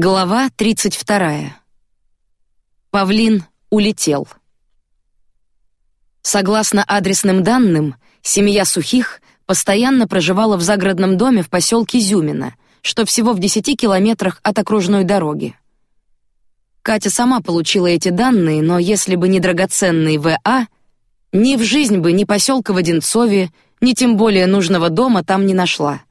Глава тридцать вторая. Павлин улетел. Согласно адресным данным, семья Сухих постоянно проживала в загородном доме в поселке Зюмино, что всего в десяти километрах от окружной дороги. Катя сама получила эти данные, но если бы не драгоценный ВА, ни в жизнь бы ни поселка в Одинцове, ни тем более нужного дома там не нашла.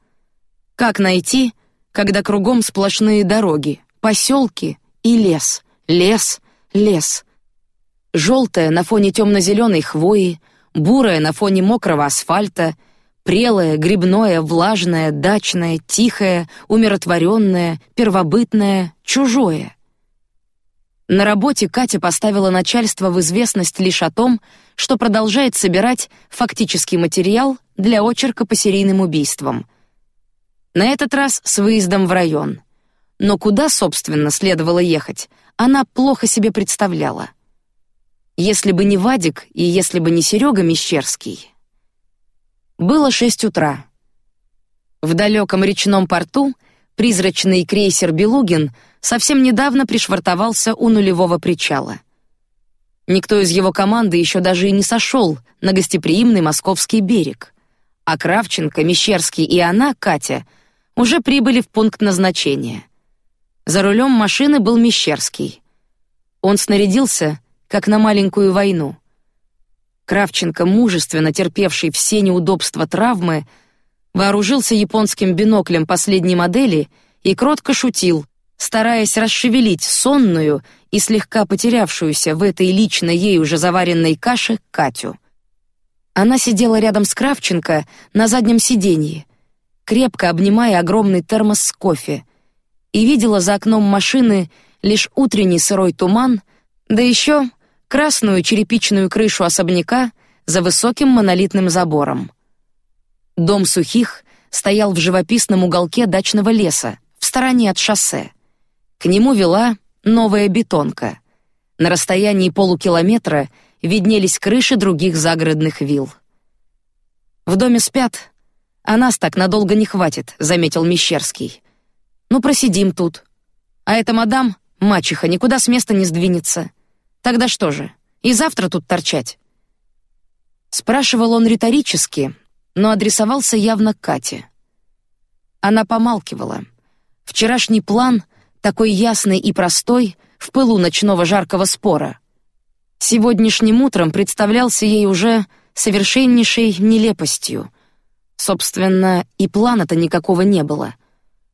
Как найти? Когда кругом сплошные дороги, поселки и лес, лес, лес. Желтая на фоне темно-зеленой хвои, бурая на фоне мокрого асфальта, прелое, грибное, влажное, дачное, тихое, умиротворенное, первобытное, чужое. На работе Катя поставила начальство в известность лишь о том, что продолжает собирать фактический материал для очерка по серийным убийствам — на этот раз с выездом в район. Но куда, собственно, следовало ехать, она плохо себе представляла. Если бы не Вадик и если бы не Серега Мещерский. Было шесть утра. В далеком речном порту призрачный крейсер Белугин совсем недавно пришвартовался у нулевого причала. Никто из его команды еще даже и не сошел на гостеприимный московский берег, а Кравченко, Мещерский и она, Катя, уже прибыли в пункт назначения. За рулем машины был Мещерский. Он снарядился, как на маленькую войну. Кравченко, мужественно терпевший все неудобства травмы, вооружился японским биноклем последней модели и кротко шутил, стараясь расшевелить сонную и слегка потерявшуюся в этой лично ей уже заваренной каше Катю. Она сидела рядом с Кравченко на заднем сиденье, крепко обнимая огромный термос с кофе, и видела за окном машины лишь утренний сырой туман, да еще красную черепичную крышу особняка за высоким монолитным забором. Дом сухих стоял в живописном уголке дачного леса, в стороне от шоссе. К нему вела новая бетонка. На расстоянии полукилометра виднелись крыши других загородных вилл. В доме спят, а нас так надолго не хватит, заметил Мещерский. Ну просидим тут. А эта мадам, мачеха, никуда с места не сдвинется. Тогда что же? И завтра тут торчать? Спрашивал он риторически, но адресовался явно Кате. Она помалкивала. Вчерашний план, такой ясный и простой, в пылу ночного жаркого спора, сегодняшним утром представлялся ей уже совершеннейшей нелепостью, Собственно, и плана-то никакого не было.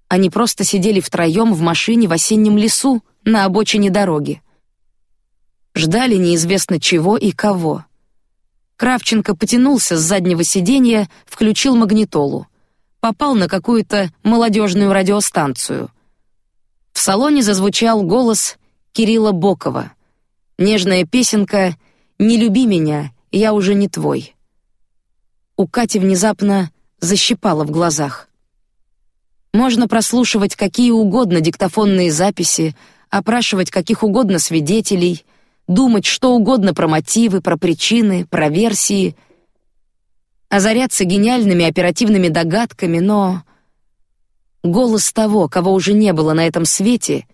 Они просто сидели втроем в машине в осеннем лесу на обочине дороги. Ждали неизвестно чего и кого. Кравченко потянулся с заднего сиденья, включил магнитолу, попал на какую-то молодежную радиостанцию. В салоне зазвучал голос Кирилла Бокова. Нежная песенка «Не люби меня, я уже не твой». У Кати внезапно защипало в глазах. Можно прослушивать какие угодно диктофонные записи, опрашивать каких угодно свидетелей, думать что угодно про мотивы, про причины, про версии, озаряться гениальными оперативными догадками, но голос того, кого уже не было на этом свете,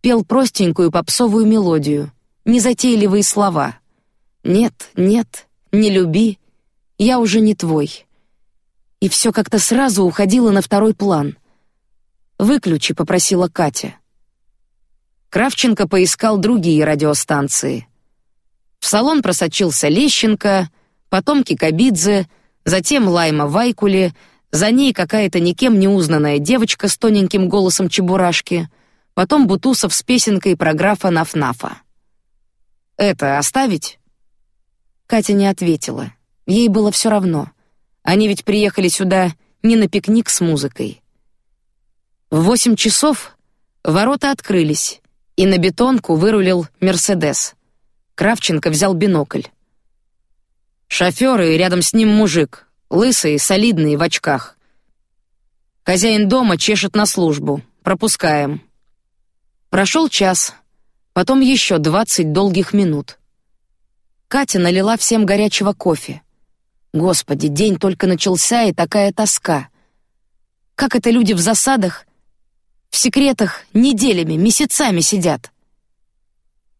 пел простенькую попсовую мелодию, незатейливые слова. Нет, нет, не люби, я уже не твой и все как-то сразу уходило на второй план. Выключи, попросила Катя. Кравченко поискал другие радиостанции. В салон просочился Лещенко, потом Кикабидзе, затем Лайма Вайкули, за ней какая-то никем не узнанная девочка с тоненьким голосом чебурашки, потом Бутусов с песенкой про графа Нафнафа. Это оставить? Катя не ответила. Ей было все равно. Они ведь приехали сюда не на пикник с музыкой. В восемь часов ворота открылись, и на бетонку вырулил Мерседес. Кравченко взял бинокль. Шофер и рядом с ним мужик, лысый, солидный, в очках. Хозяин дома чешет на службу. Пропускаем. Прошел час, потом еще двадцать долгих минут. Катя налила всем горячего кофе. Господи, день только начался и такая тоска. Как это люди в засадах В секретах неделями, месяцами сидят.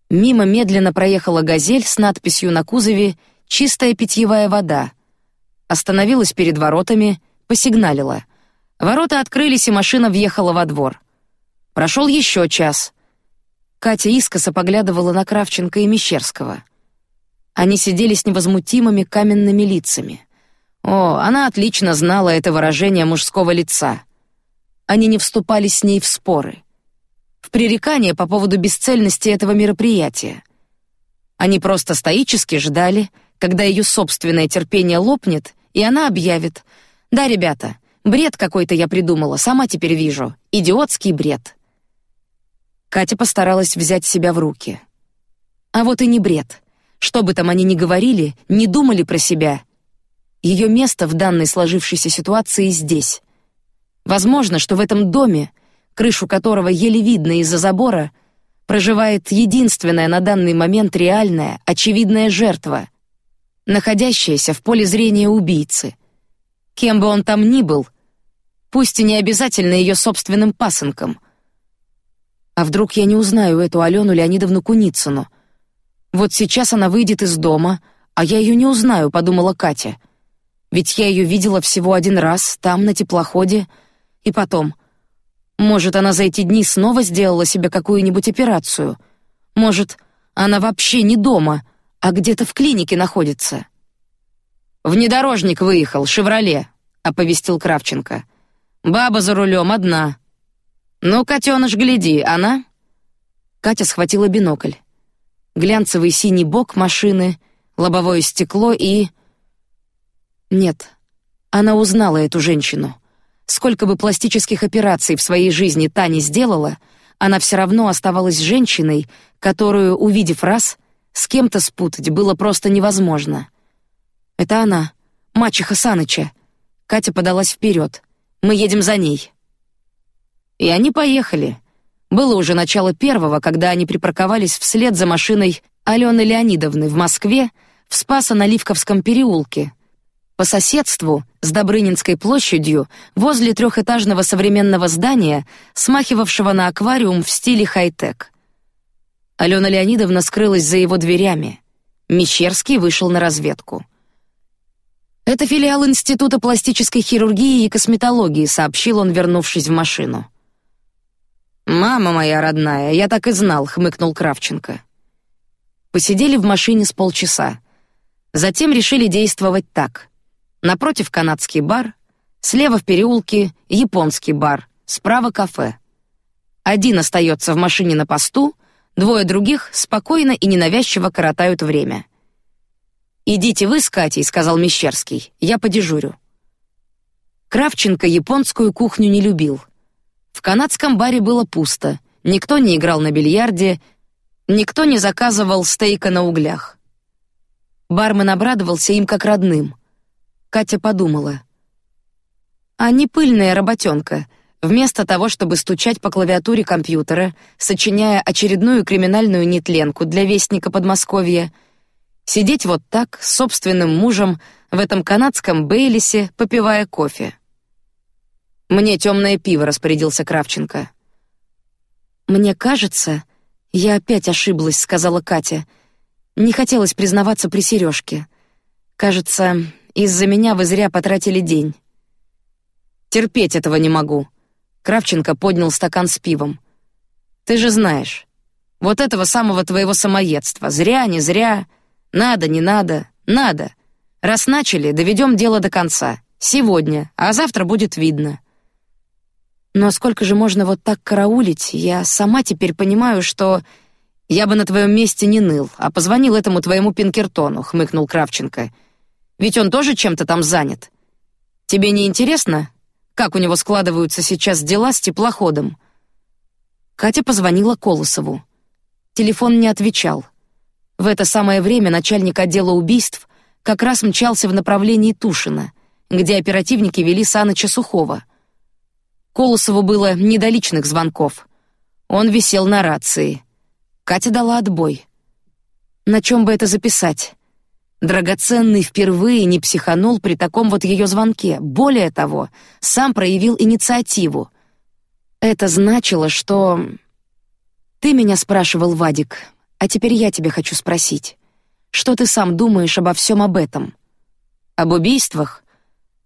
Мимо медленно проехала газель с надписью на кузове «Чистая питьевая вода». Остановилась перед воротами, посигналила. Ворота открылись, и машина въехала во двор. Прошел еще час. Катя искоса поглядывала на Кравченко и Мещерского. Они сидели с невозмутимыми каменными лицами. О, она отлично знала это выражение мужского лица. Они не вступали с ней в споры, в пререкания по поводу бесцельности этого мероприятия. Они просто стоически ждали, когда ее собственное терпение лопнет, и она объявит: "Да, ребята, бред какой-то я придумала, сама теперь вижу, идиотский бред". Катя постаралась взять себя в руки. А вот и не бред. Что бы там они ни говорили, не думали про себя. Ее место в данной сложившейся ситуации здесь. Возможно, что в этом доме, крышу которого еле видно из-за забора, проживает единственная на данный момент реальная, очевидная жертва, находящаяся в поле зрения убийцы. Кем бы он там ни был, пусть и не обязательно ее собственным пасынком, а вдруг я не узнаю эту Алену Леонидовну Куницыну? Вот сейчас она выйдет из дома, а я ее не узнаю, подумала Катя. Ведь я ее видела всего один раз там на теплоходе, и потом. Может, она за эти дни снова сделала себе какую-нибудь операцию? Может, она вообще не дома, а где-то в клинике находится? Внедорожник выехал, Шевроле, оповестил Кравченко. Баба за рулем одна. «Ну, котеныш, гляди, она?» Катя схватила бинокль. Глянцевый синий бок машины, лобовое стекло и... Нет, она узнала эту женщину. Сколько бы пластических операций в своей жизни та не сделала, она все равно оставалась женщиной, которую, увидев раз, с кем-то спутать было просто невозможно. Это она, мачеха Саныча. Катя подалась вперед. Мы едем за ней. И они поехали. Было уже начало первого, когда они припарковались вслед за машиной Алены Леонидовны в Москве в Спасо-Наливковском переулке. По соседству с Добрынинской площадью возле трехэтажного современного здания, смахивавшего на аквариум в стиле хай-тек. Алена Леонидовна скрылась за его дверями. Мещерский вышел на разведку. Это филиал Института пластической хирургии и косметологии, сообщил он, вернувшись в машину. Мама моя родная, я так и знал, хмыкнул Кравченко. Посидели в машине с полчаса. Затем решили действовать так: напротив канадский бар, слева в переулке японский бар, справа кафе. Один остается в машине на посту, двое других спокойно и ненавязчиво коротают время. Идите вы с Катей, сказал Мещерский, я подежурю. Кравченко японскую кухню не любил. Канадском баре было пусто. Никто не играл на бильярде, никто не заказывал стейка на углях. Бармен обрадовался им как родным. Катя подумала: а не пыльная работенка. Вместо того, чтобы стучать по клавиатуре компьютера, сочиняя очередную криминальную нетленку для вестника Подмосковья, сидеть вот так с собственным мужем в этом канадском Бейлисе, попивая кофе. Мне темное пиво, распорядился Кравченко. Мне кажется, я опять ошиблась, сказала Катя. Не хотелось признаваться при сережке. Кажется, из-за меня вы зря потратили день. Терпеть этого не могу. Кравченко поднял стакан с пивом. Ты же знаешь, вот этого самого твоего самоедства. Зря, не зря, надо, не надо, надо. Раз начали, доведем дело до конца. Сегодня, а завтра будет видно. Но сколько же можно вот так караулить? Я сама теперь понимаю, что я бы на твоем месте не ныл, а позвонил этому твоему Пинкертону, хмыкнул Кравченко. Ведь он тоже чем-то там занят. Тебе не интересно, как у него складываются сейчас дела с теплоходом? Катя позвонила Колосову. Телефон не отвечал. В это самое время начальник отдела убийств как раз мчался в направлении Тушина, где оперативники вели Саныча Сухого — Колосову было не до личных звонков. Он висел на рации. Катя дала отбой. На чем бы это записать? Драгоценный впервые не психанул при таком вот ее звонке. Более того, сам проявил инициативу. Это значило, что... Ты меня спрашивал, Вадик, а теперь я тебя хочу спросить. Что ты сам думаешь обо всем об этом? Об убийствах?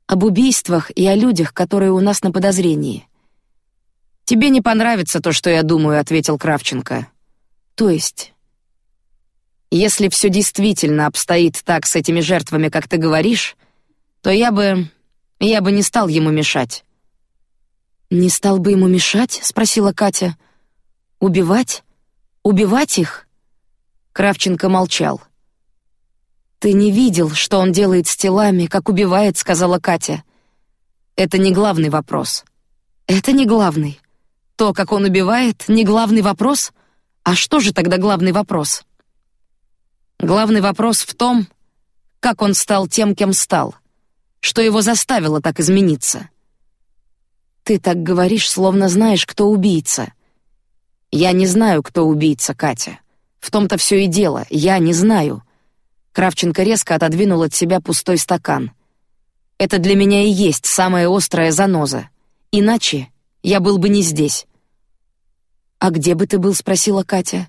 Об убийствах и о людях, которые у нас на подозрении. Тебе не понравится то, что я думаю, ответил Кравченко. То есть, если все действительно обстоит так с этими жертвами, как ты говоришь, то я бы, я бы не стал ему мешать. Не стал бы ему мешать? спросила Катя. Убивать? Убивать их? Кравченко молчал. Ты не видел, что он делает с телами, как убивает, сказала Катя. Это не главный вопрос. Это не главный. То, как он убивает, не главный вопрос. А что же тогда главный вопрос? Главный вопрос в том, как он стал тем, кем стал, что его заставило так измениться. Ты так говоришь, словно знаешь, кто убийца. Я не знаю, кто убийца, Катя. В том-то все и дело. Я не знаю. Кравченко резко отодвинул от себя пустой стакан. Это для меня и есть самая острая заноза. Иначе я был бы не здесь. А где бы ты был? спросила Катя.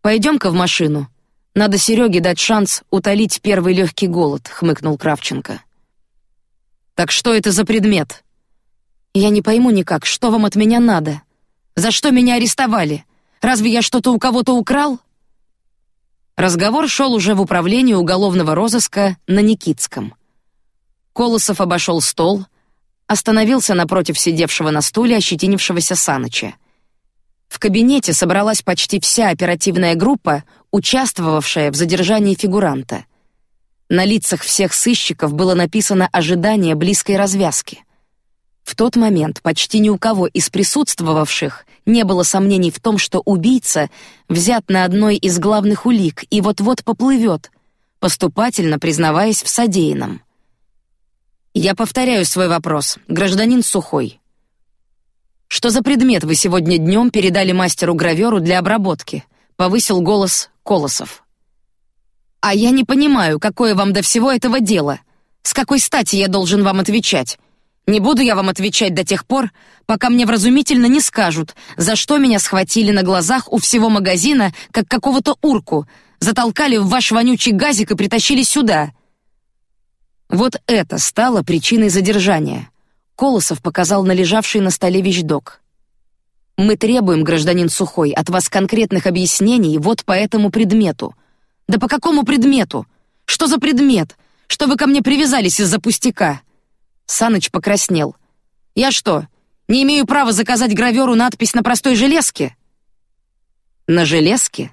Пойдем-ка в машину. Надо Сереге дать шанс утолить первый легкий голод, хмыкнул Кравченко. Так что это за предмет? Я не пойму никак, что вам от меня надо? За что меня арестовали? Разве я что-то у кого-то украл? Разговор шел уже в управлении уголовного розыска на Никитском. Колосов обошел стол, остановился напротив сидевшего на стуле ощетинившегося Саныча. В кабинете собралась почти вся оперативная группа, участвовавшая в задержании фигуранта. На лицах всех сыщиков было написано ожидание близкой развязки. В тот момент почти ни у кого из присутствовавших не было сомнений в том, что убийца взят на одной из главных улик и вот-вот поплывет, поступательно признаваясь в содеянном. Я повторяю свой вопрос, гражданин Сухой. Что за предмет вы сегодня днем передали мастеру граверу для обработки? Повысил голос Колосов. А я не понимаю, какое вам до всего этого дело. С какой стати я должен вам отвечать? Не буду я вам отвечать до тех пор, пока мне вразумительно не скажут, за что меня схватили на глазах у всего магазина, как какого-то урку, затолкали в ваш вонючий газик и притащили сюда. Вот это стало причиной задержания. Колосов показал на лежавший на столе вещдок. Мы требуем, гражданин Сухой, от вас конкретных объяснений вот по этому предмету. Да по какому предмету? Что за предмет? Что вы ко мне привязались из-за пустяка? Саныч покраснел. Я что, не имею права заказать граверу надпись на простой железке? На железке?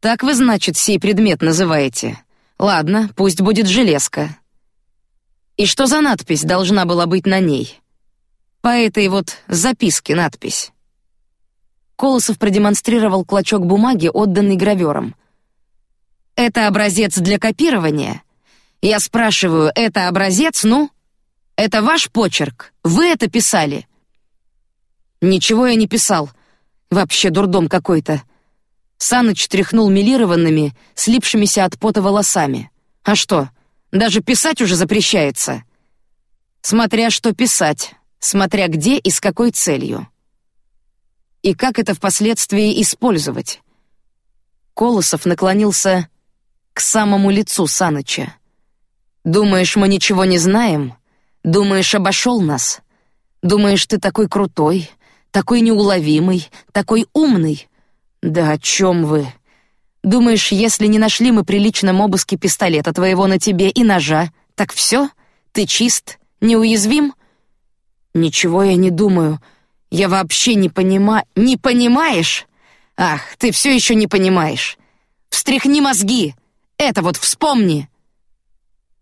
Так вы, значит, сей предмет называете. Ладно, пусть будет железка. И что за надпись должна была быть на ней? По этой вот записке надпись. Колосов продемонстрировал клочок бумаги, отданный гравером. Это образец для копирования. Я спрашиваю, это образец, ну? Это ваш почерк? Вы это писали? Ничего я не писал. Вообще дурдом какой-то. Саныч тряхнул милированными, слипшимися от пота волосами. А что? Даже писать уже запрещается. Смотря что писать, смотря где и с какой целью. И как это впоследствии использовать. Колосов наклонился к самому лицу Саныча. Думаешь, мы ничего не знаем? Думаешь, обошел нас? Думаешь, ты такой крутой, такой неуловимый, такой умный? Да о чем вы? Думаешь, если не нашли мы при личном обыске пистолета твоего на тебе и ножа, так все? Ты чист, неуязвим? Ничего я не думаю. Я вообще не понимаю. Не понимаешь? Ах, ты все еще не понимаешь. Встряхни мозги. Это вот вспомни.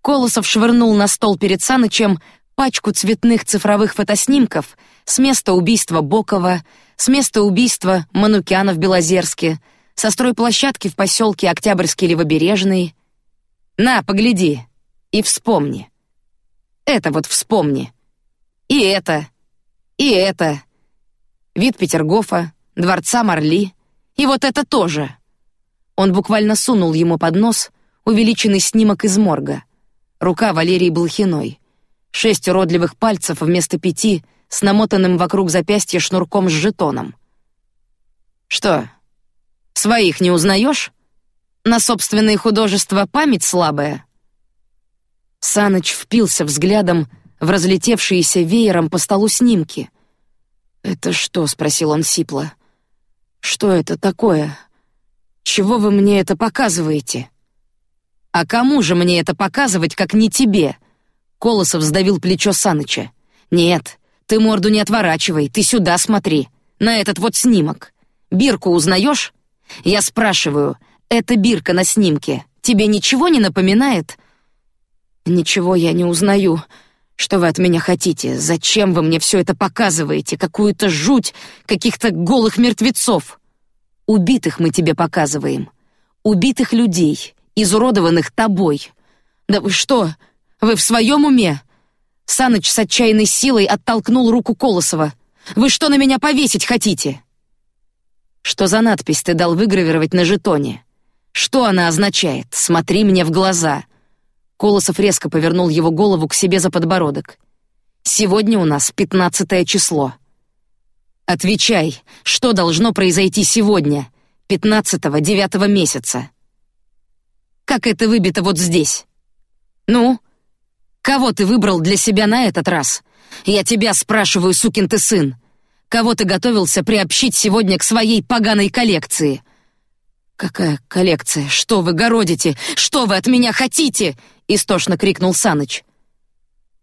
Колосов швырнул на стол перед Санычем пачку цветных цифровых фотоснимков с места убийства Бокова, с места убийства Манукяна в Белозерске, со стройплощадки в поселке Октябрьский Левобережный. На, погляди и вспомни. Это вот вспомни. И это, и это. Вид Петергофа, дворца Марли, и вот это тоже. Он буквально сунул ему под нос увеличенный снимок из морга. Рука Валерии Блохиной. Шесть уродливых пальцев вместо пяти с намотанным вокруг запястья шнурком с жетоном. Что? Своих не узнаешь? На собственные художества память слабая. Саныч впился взглядом в разлетевшиеся веером по столу снимки. Это что? – спросил он сипло. Что это такое? Чего вы мне это показываете? А кому же мне это показывать, как не тебе? Колосов сдавил плечо Саныча. Нет, ты морду не отворачивай, ты сюда смотри, на этот вот снимок. Бирку узнаешь? Я спрашиваю, эта бирка на снимке тебе ничего не напоминает? Ничего я не узнаю. Что вы от меня хотите? Зачем вы мне все это показываете? Какую-то жуть, каких-то голых мертвецов. Убитых мы тебе показываем. Убитых людей, изуродованных тобой. Да вы что? Вы в своем уме? Саныч с отчаянной силой оттолкнул руку Колосова. Вы что на меня повесить хотите? Что за надпись ты дал выгравировать на жетоне? Что она означает? Смотри мне в глаза. Колосов резко повернул его голову к себе за подбородок. Сегодня у нас пятнадцатое число. Отвечай, что должно произойти сегодня, пятнадцатого девятого месяца? Как это выбито вот здесь? Ну, кого ты выбрал для себя на этот раз? Я тебя спрашиваю, сукин ты сын. Кого ты готовился приобщить сегодня к своей поганой коллекции? Какая коллекция? Что вы городите? Что вы от меня хотите? Истошно крикнул Саныч.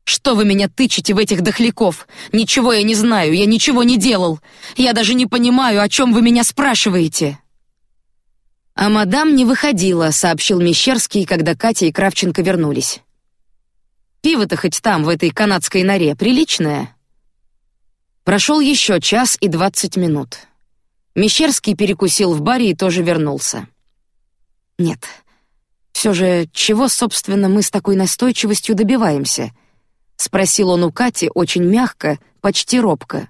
Что вы меня тычете в этих дохляков? Ничего я не знаю, я ничего не делал. Я даже не понимаю, о чем вы меня спрашиваете. А мадам не выходила, сообщил Мещерский, когда Катя и Кравченко вернулись. Пиво-то хоть там в этой канадской норе приличное. Прошел еще час и двадцать минут. Мещерский перекусил в баре и тоже вернулся. Нет, все же чего, собственно, мы с такой настойчивостью добиваемся? спросил он у Кати очень мягко, почти робко.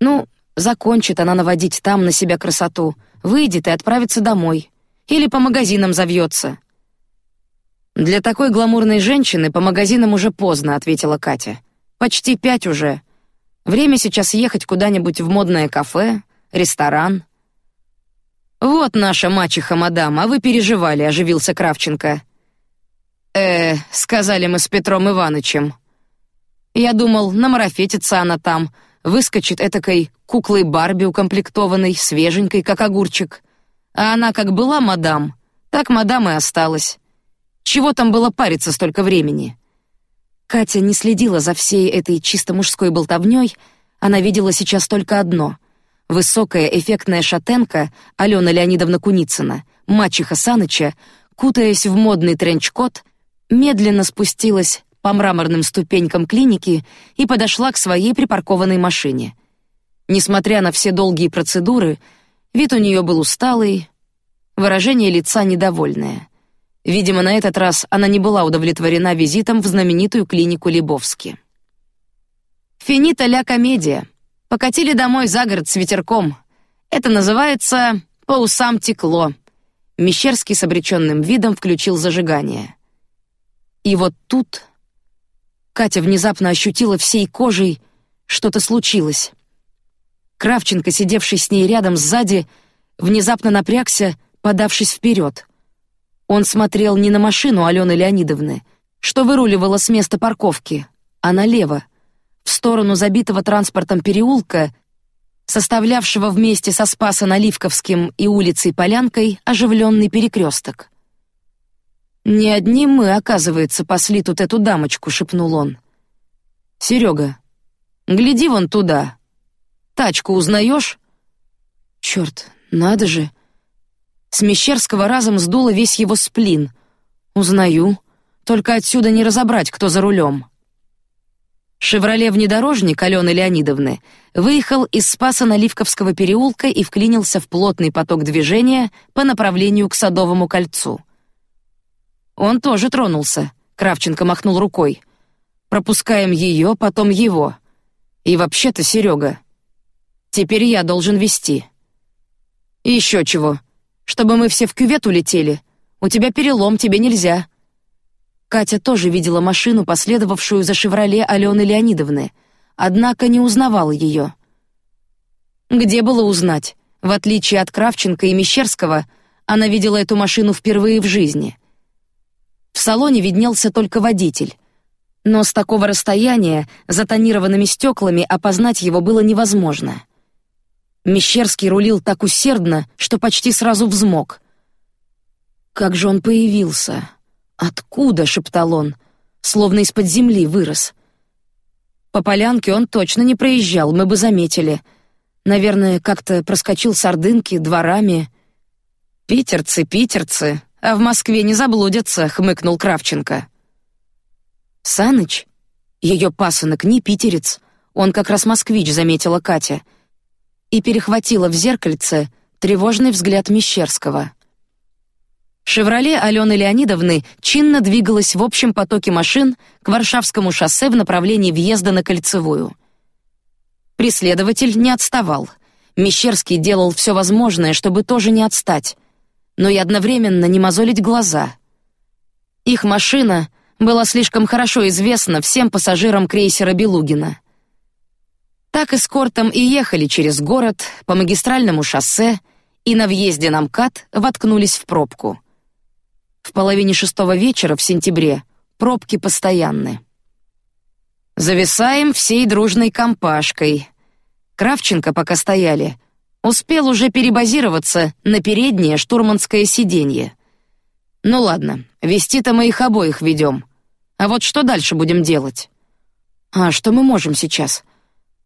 Ну, закончит она наводить там на себя красоту, выйдет и отправится домой, или по магазинам завьется. Для такой гламурной женщины по магазинам уже поздно, ответила Катя. Почти пять уже. Время сейчас ехать куда-нибудь в модное кафе, ресторан. Вот наша мачеха, мадам, а вы переживали, оживился Кравченко. Э, сказали мы с Петром Ивановичем. Я думал, намарафетится она там, выскочит этакой куклой Барби укомплектованной, свеженькой, как огурчик. А она как была мадам, так мадам и осталась. Чего там было париться столько времени? Катя не следила за всей этой чисто мужской болтовней, она видела сейчас только одно: высокая эффектная шатенка Алена Леонидовна Куницына, мачеха Саныча, кутаясь в модный тренчкот, медленно спустилась по мраморным ступенькам клиники и подошла к своей припаркованной машине. Несмотря на все долгие процедуры, вид у нее был усталый, выражение лица недовольное. Видимо, на этот раз она не была удовлетворена визитом в знаменитую клинику Лебовски. Финита ля комедия. Покатили домой за город с ветерком. Это называется по усам текло. Мещерский с обреченным видом включил зажигание. И вот тут Катя внезапно ощутила всей кожей, что-то случилось. Кравченко, сидевший с ней рядом сзади, внезапно напрягся, подавшись вперед. Он смотрел не на машину Алены Леонидовны, что выруливала с места парковки, а налево, в сторону забитого транспортом переулка, составлявшего вместе со Спасо-Наливковским и улицей Полянкой оживленный перекресток. Не одни мы, оказывается, пасли тут эту дамочку, шепнул он. Серега, гляди вон туда. Тачку узнаешь? Черт, надо же! С Мещерского разом сдуло весь его сплин. Узнаю, только отсюда не разобрать, кто за рулем. Шевроле внедорожник Алены Леонидовны выехал из Спаса Наливковского переулка и вклинился в плотный поток движения по направлению к Садовому кольцу. Он тоже тронулся. Кравченко махнул рукой. Пропускаем ее, потом его. И вообще-то, Серега, теперь я должен вести. И еще чего? Чтобы мы все в кювет улетели. У тебя перелом, тебе нельзя. Катя тоже видела машину, последовавшую за Шевроле Алены Леонидовны. однако не узнавал ее. Где было узнать? В отличие от Кравченко и Мещерского, она видела эту машину впервые в жизни. В салоне виднелся только водитель, но с такого расстояния, за тонированными стеклами, опознать его было невозможно. Мещерский рулил так усердно, что почти сразу взмок. Как же он появился? Откуда? шептал он, словно из-под земли вырос. По полянке он точно не проезжал, мы бы заметили. Наверное, как-то проскочил с Ордынки дворами. Питерцы, питерцы, а в Москве не заблудятся, хмыкнул Кравченко. Саныч, ее пасынок не питерец, он как раз москвич, заметила Катя, и перехватила в зеркальце тревожный взгляд Мещерского. Шевроле Алены Леонидовны чинно двигалась в общем потоке машин к Варшавскому шоссе в направлении въезда на Кольцевую. Преследователь не отставал. Мещерский делал все возможное, чтобы тоже не отстать, но и одновременно не мозолить глаза. Их машина была слишком хорошо известна всем пассажирам крейсера Белугина. Так эскортом и ехали через город по магистральному шоссе и на въезде на МКАД воткнулись в пробку. В половине шестого вечера в сентябре пробки постоянны. Зависаем всей дружной компашкой. Кравченко, пока стояли, успел уже перебазироваться на переднее штурманское сиденье. Ну ладно, вести-то мы их обоих ведем. А вот что дальше будем делать? А что мы можем сейчас?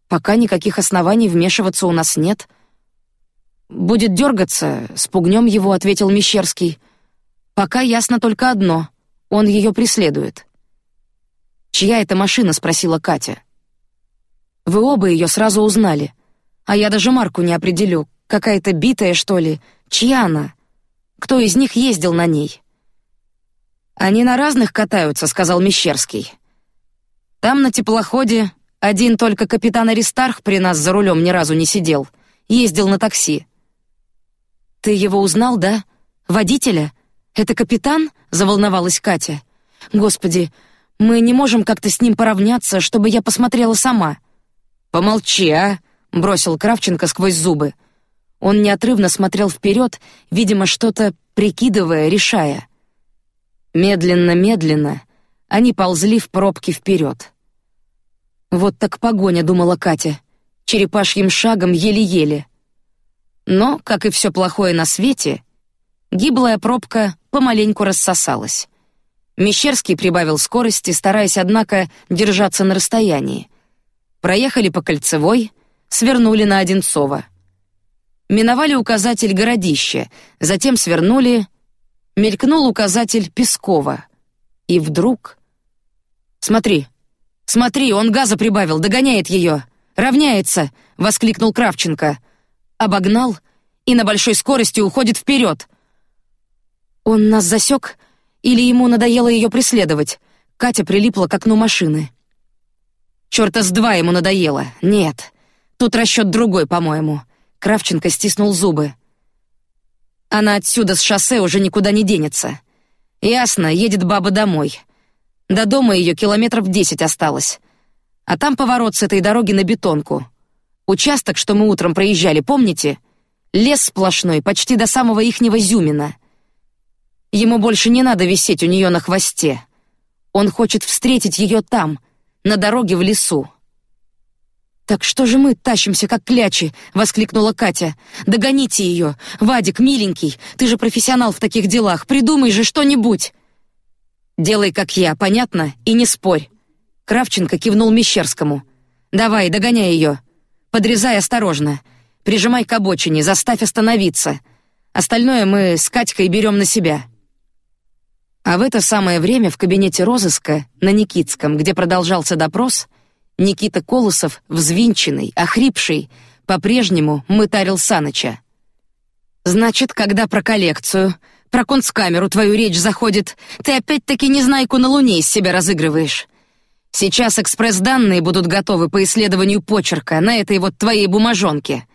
Пока никаких оснований вмешиваться у нас нет. Будет дергаться, спугнем его, ответил Мещерский. Пока ясно только одно: он ее преследует. Чья это машина? спросила Катя. Вы оба ее сразу узнали, а я даже марку не определю. Какая-то битая что ли? Чья она? Кто из них ездил на ней? Они на разных катаются, сказал Мещерский. Там на теплоходе один только капитан Аристарх при нас за рулем ни разу не сидел, ездил на такси. Ты его узнал, да? Водителя? Это капитан? Заволновалась Катя. Господи, мы не можем как-то с ним поравняться, чтобы я посмотрела сама. Помолчи, а? Бросил Кравченко сквозь зубы. Он неотрывно смотрел вперед, видимо, что-то прикидывая, решая. Медленно-медленно они ползли в пробке вперед. Вот так погоня, думала Катя, черепашьим шагом еле-еле. Но, как и все плохое на свете, гиблая пробка помаленьку рассосалась. Мещерский прибавил скорости, стараясь, однако, держаться на расстоянии. Проехали по кольцевой, свернули на Одинцово. Миновали указатель городище, затем свернули мелькнул указатель Пескова. И вдруг... «Смотри, смотри, он газа прибавил, догоняет ее, равняется!» — воскликнул Кравченко. Обогнал и на большой скорости уходит вперед. Он нас засек или ему надоело ее преследовать? Катя прилипла к окну машины. Черта с два ему надоело. Нет, тут расчет другой, по-моему. Кравченко стиснул зубы. Она отсюда с шоссе уже никуда не денется. Ясно, едет баба домой. До дома ее километров десять осталось. А там поворот с этой дороги на бетонку. Участок, что мы утром проезжали, помните? Лес сплошной, почти до самого ихнего Зюмина. Ему больше не надо висеть у нее на хвосте. Он хочет встретить ее там, на дороге в лесу. Так что же мы тащимся как клячи? воскликнула Катя. Догоните ее, Вадик, миленький, ты же профессионал в таких делах, придумай же что-нибудь. Делай как я, понятно, и не спорь. Кравченко кивнул Мещерскому. Давай, догоняй ее, подрезай осторожно, прижимай к обочине, заставь остановиться. Остальное мы с Катькой берем на себя. А в это самое время в кабинете розыска на Никитском, где продолжался допрос, Никита Колосов, взвинченный, охрипший, по-прежнему мытарил Саныча. Значит, когда про коллекцию, про концкамеру твою речь заходит, ты опять-таки незнайку на Луне из себя разыгрываешь. Сейчас экспресс-данные будут готовы по исследованию почерка на этой вот твоей бумажонке.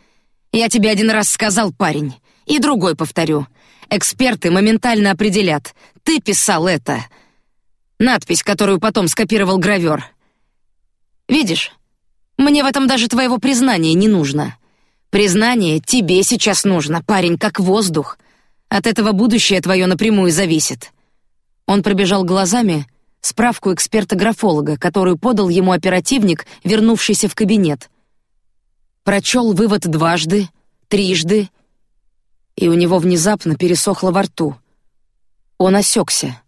Я тебе один раз сказал, парень, и другой повторю. Эксперты моментально определят, ты писал это. Надпись, которую потом скопировал гравер. Видишь? Мне в этом даже твоего признания не нужно. Признание тебе сейчас нужно, парень, как воздух. От этого будущее твое напрямую зависит. Он пробежал глазами справку эксперта-графолога, которую подал ему оперативник, вернувшийся в кабинет. Прочел вывод дважды, трижды, и у него внезапно пересохло во рту. Он осекся.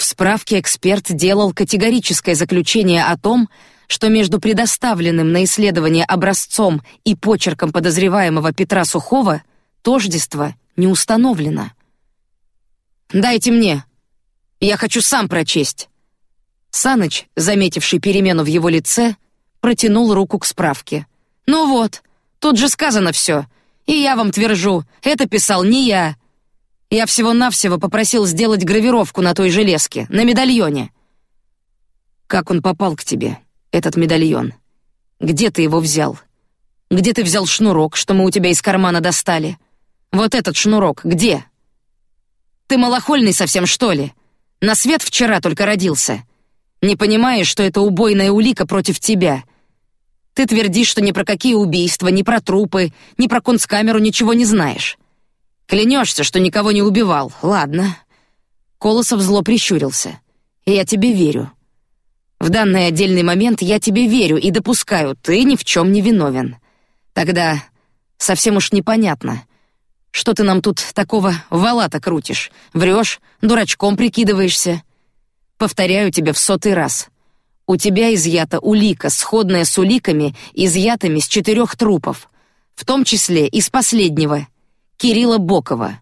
В справке эксперт делал категорическое заключение о том, что между предоставленным на исследование образцом и почерком подозреваемого Петра Сухого тождество не установлено. Дайте мне, я хочу сам прочесть. Саныч, заметивший перемену в его лице, протянул руку к справке. Ну вот, тут же сказано все. И я вам твержу, это писал не я. Я всего-навсего попросил сделать гравировку на той железке, на медальоне. Как он попал к тебе, этот медальон? Где ты его взял? Где ты взял шнурок, что мы у тебя из кармана достали? Вот этот шнурок, где? Ты малохольный совсем что ли? На свет вчера только родился. Не понимаешь, что это убойная улика против тебя. Ты твердишь, что ни про какие убийства, ни про трупы, ни про концкамеру ничего не знаешь. Клянешься, что никого не убивал. Ладно. Колосов зло прищурился. Я тебе верю. В данный отдельный момент я тебе верю и допускаю, ты ни в чем не виновен. Тогда совсем уж непонятно, что ты нам тут такого вала-то крутишь? Врешь, дурачком прикидываешься. Повторяю тебе в сотый раз. У тебя изъята улика, сходная с уликами, изъятыми с четырех трупов, в том числе и с последнего, Кирилла Бокова.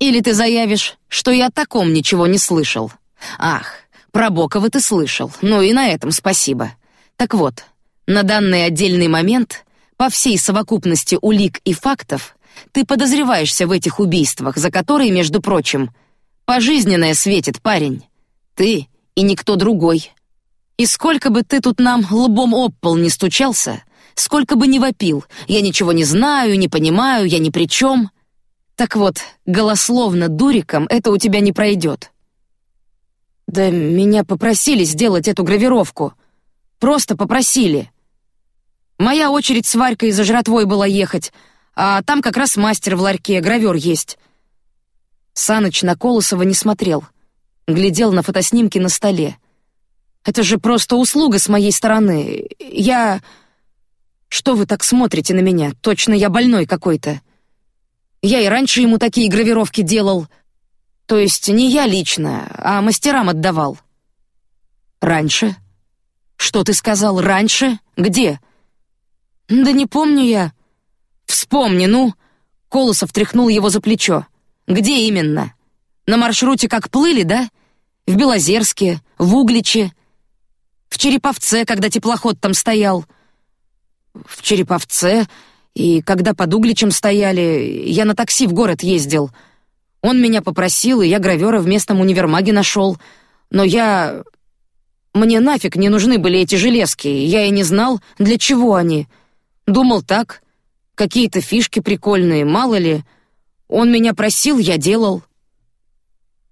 Или ты заявишь, что я о таком ничего не слышал? Ах, про Бокова ты слышал. Ну и на этом спасибо. Так вот, на данный отдельный момент по всей совокупности улик и фактов ты подозреваешься в этих убийствах, за которые, между прочим, пожизненное светит, парень. Ты и никто другой. И сколько бы ты тут нам лбом об пол не стучался, сколько бы ни вопил, я ничего не знаю, не понимаю, я ни при чем. Так вот, голословно дуриком это у тебя не пройдет. Да меня попросили сделать эту гравировку. Просто попросили. Моя очередь с Варькой за жратвой была ехать, а там как раз мастер в ларьке, гравер есть. Саныч на Колосова не смотрел, глядел на фотоснимки на столе. Это же просто услуга с моей стороны. Я... Что вы так смотрите на меня? Точно я больной какой-то. Я и раньше ему такие гравировки делал. То есть не я лично, а мастерам отдавал. Раньше? Что ты сказал раньше? Где? Да не помню я. Вспомни, ну. Колосов тряхнул его за плечо. Где именно? На маршруте как плыли, да? В Белозерске, в Угличе, в Череповце, когда теплоход там стоял. В Череповце и когда под Угличем стояли, я на такси в город ездил. Он меня попросил, и я гравера в местном универмаге нашел. Но я... Мне нафиг не нужны были эти железки, я и не знал, для чего они. Думал так, Какие-то фишки прикольные, мало ли. Он меня просил, я делал.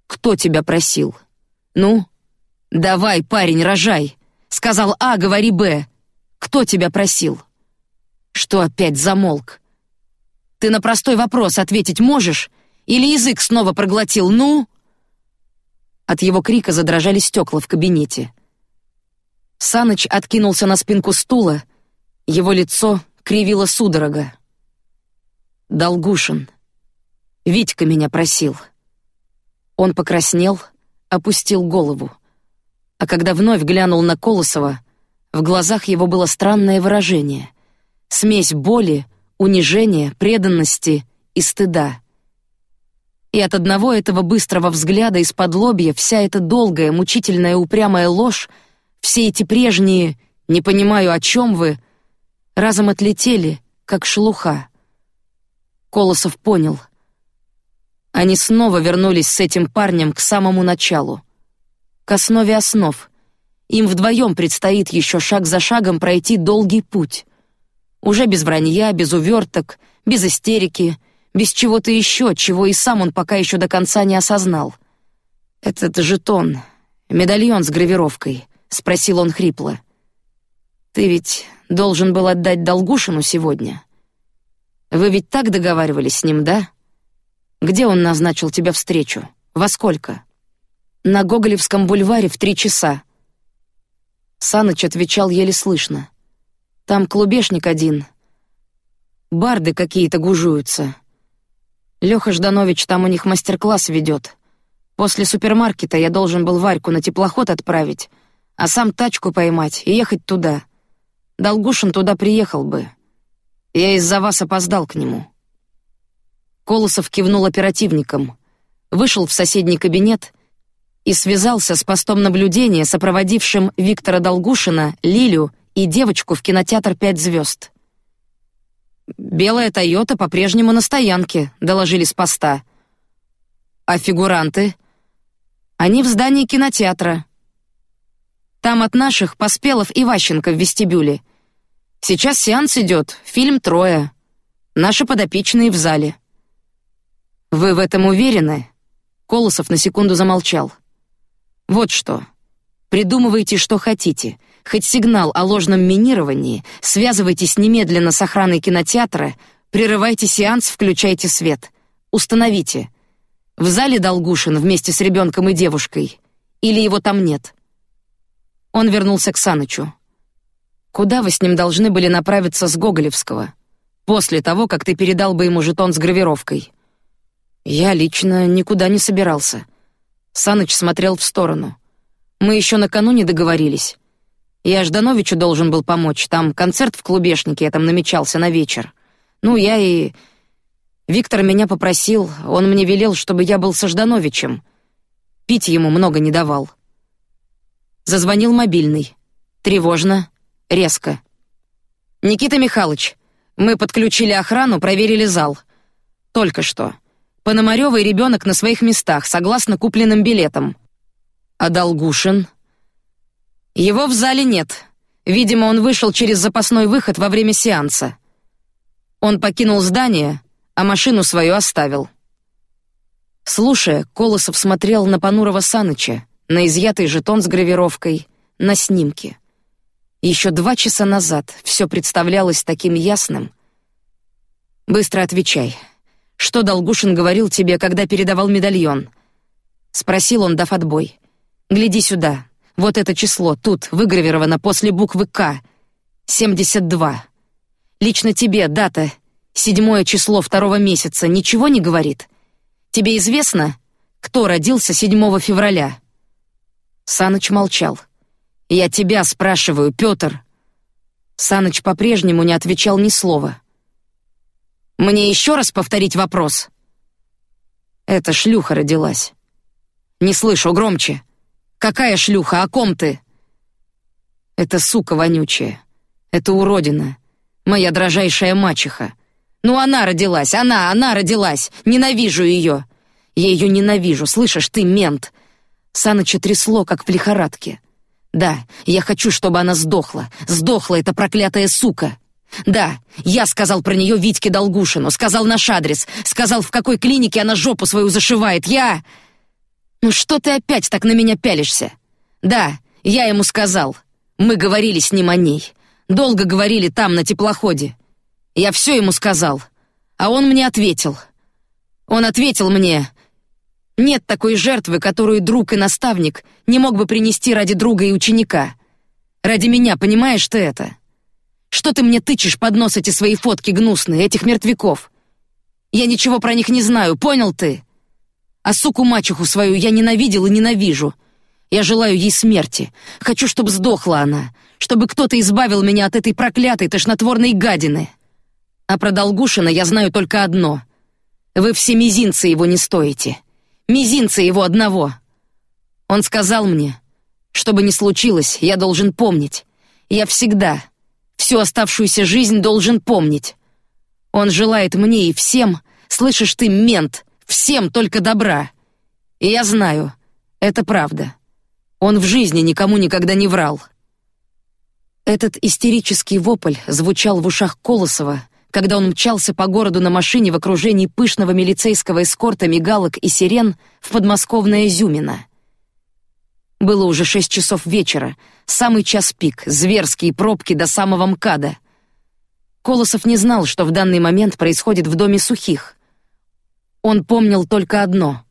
Кто тебя просил? Ну, давай, парень, рожай. Сказал А, говори Б. Кто тебя просил? Что опять замолк? Ты на простой вопрос ответить можешь? Или язык снова проглотил? Ну? От его крика задрожали стекла в кабинете. Саныч откинулся на спинку стула, его лицо кривило судорога. Долгушин. Витька меня просил. Он покраснел, опустил голову. А когда вновь глянул на Колосова, в глазах его было странное выражение: смесь боли, унижения, преданности и стыда. И от одного этого быстрого взгляда из-под лобья вся эта долгая, мучительная, упрямая ложь, все эти прежние «не понимаю, о чем вы», разом отлетели, как шелуха. Колосов понял. Они снова вернулись с этим парнем к самому началу, к основе основ. Им вдвоем предстоит еще шаг за шагом пройти долгий путь, уже без вранья, без уверток, без истерики, без чего-то еще, чего и сам он пока еще до конца не осознал. Этот жетон, медальон с гравировкой, спросил он хрипло. Ты ведь должен был отдать Долгушину сегодня. Вы ведь так договаривались с ним, да? Где он назначил тебя встречу? Во сколько? На Гоголевском бульваре в три часа. Саныч отвечал еле слышно. Там клубешник один. Барды какие-то гужуются. Леха Жданович там у них мастер-класс ведет. После супермаркета я должен был Варьку на теплоход отправить, а сам тачку поймать и ехать туда. Долгушин туда приехал бы. Я из-за вас опоздал к нему. Колосов кивнул оперативникам, вышел в соседний кабинет и связался с постом наблюдения, сопроводившим Виктора Долгушина, Лилю и девочку в кинотеатр «Пять звезд». «Белая Тойота по-прежнему на стоянке», — доложили с поста. «А фигуранты?» «Они в здании кинотеатра. Там от наших Поспелов и Ващенко в вестибюле. Сейчас сеанс идет, фильм «Трое». Наши подопечные в зале». Вы в этом уверены? Колосов на секунду замолчал. Вот что. Придумывайте, что хотите. Хоть сигнал о ложном минировании, связывайтесь немедленно с охраной кинотеатра, прерывайте сеанс, включайте свет. Установите. В зале Долгушин вместе с ребенком и девушкой. Или его там нет. Он вернулся к Санычу. Куда вы с ним должны были направиться с Гоголевского? После того, как ты передал бы ему жетон с гравировкой. Я лично никуда не собирался. Саныч смотрел в сторону. Мы еще накануне договорились. Я Ждановичу должен был помочь. Там концерт в клубешнике, я там намечался на вечер. Ну, я и... Виктор меня попросил, он мне велел, чтобы я был со Ждановичем. Пить ему много не давал. Зазвонил мобильный. Тревожно, резко. Никита Михайлович, мы подключили охрану, проверили зал. Только что. Пономарева и ребенок на своих местах, согласно купленным билетам. А Долгушин? Его в зале нет. Видимо, он вышел через запасной выход во время сеанса. Он покинул здание, а машину свою оставил. Слушая, Колосов смотрел на Панурова Саныча, на изъятый жетон с гравировкой, на снимки. Еще два часа назад все представлялось таким ясным. Быстро отвечай. Что Долгушин говорил тебе, когда передавал медальон? Спросил он, дав отбой. Гляди сюда. Вот это число тут выгравировано после буквы К. 72. Лично тебе дата седьмое число второго месяца ничего не говорит. Тебе известно, кто родился 7 февраля? Саныч молчал. Я тебя спрашиваю, Петр. Саныч по-прежнему не отвечал ни слова. Мне еще раз повторить вопрос. Эта шлюха родилась. Не слышу громче. Какая шлюха? О ком ты? Это сука вонючая. Это уродина. Моя дрожайшая мачеха. Ну она родилась, она, она родилась. Ненавижу ее. Я ее ненавижу. Слышишь, ты мент. Саныча трясло, как в лихорадке. Да, я хочу, чтобы она сдохла. Сдохла эта проклятая сука. Да, я сказал про нее Витьке Долгушину, сказал наш адрес, сказал, в какой клинике она жопу свою зашивает. Я... Ну что ты опять так на меня пялишься? Да, я ему сказал. Мы говорили с ним о ней. Долго говорили там, на теплоходе. Я все ему сказал. А он мне ответил. Он ответил мне... Нет такой жертвы, которую друг и наставник не мог бы принести ради друга и ученика. Ради меня, понимаешь ты это? Что ты мне тычешь под нос эти свои фотки гнусные, этих мертвяков? Я ничего про них не знаю, понял ты? А суку мачеху свою я ненавидел и ненавижу. Я желаю ей смерти. Хочу, чтобы сдохла она, чтобы кто-то избавил меня от этой проклятой тошнотворной гадины. А про Долгушина я знаю только одно: вы все мизинцы его не стоите, мизинцы его одного. Он сказал мне, что бы ни случилось, я должен помнить. Я всегда, всю оставшуюся жизнь должен помнить. Он желает мне и всем, слышишь ты, мент, всем только добра. И я знаю, это правда. Он в жизни никому никогда не врал. Этот истерический вопль звучал в ушах Колосова, когда он мчался по городу на машине в окружении пышного милицейского эскорта, мигалок и сирен в подмосковное Зюмино. Было уже шесть часов вечера, самый час пик, зверские пробки до самого МКАДа. Колосов не знал, что в данный момент происходит в доме Сухих. Он помнил только одно: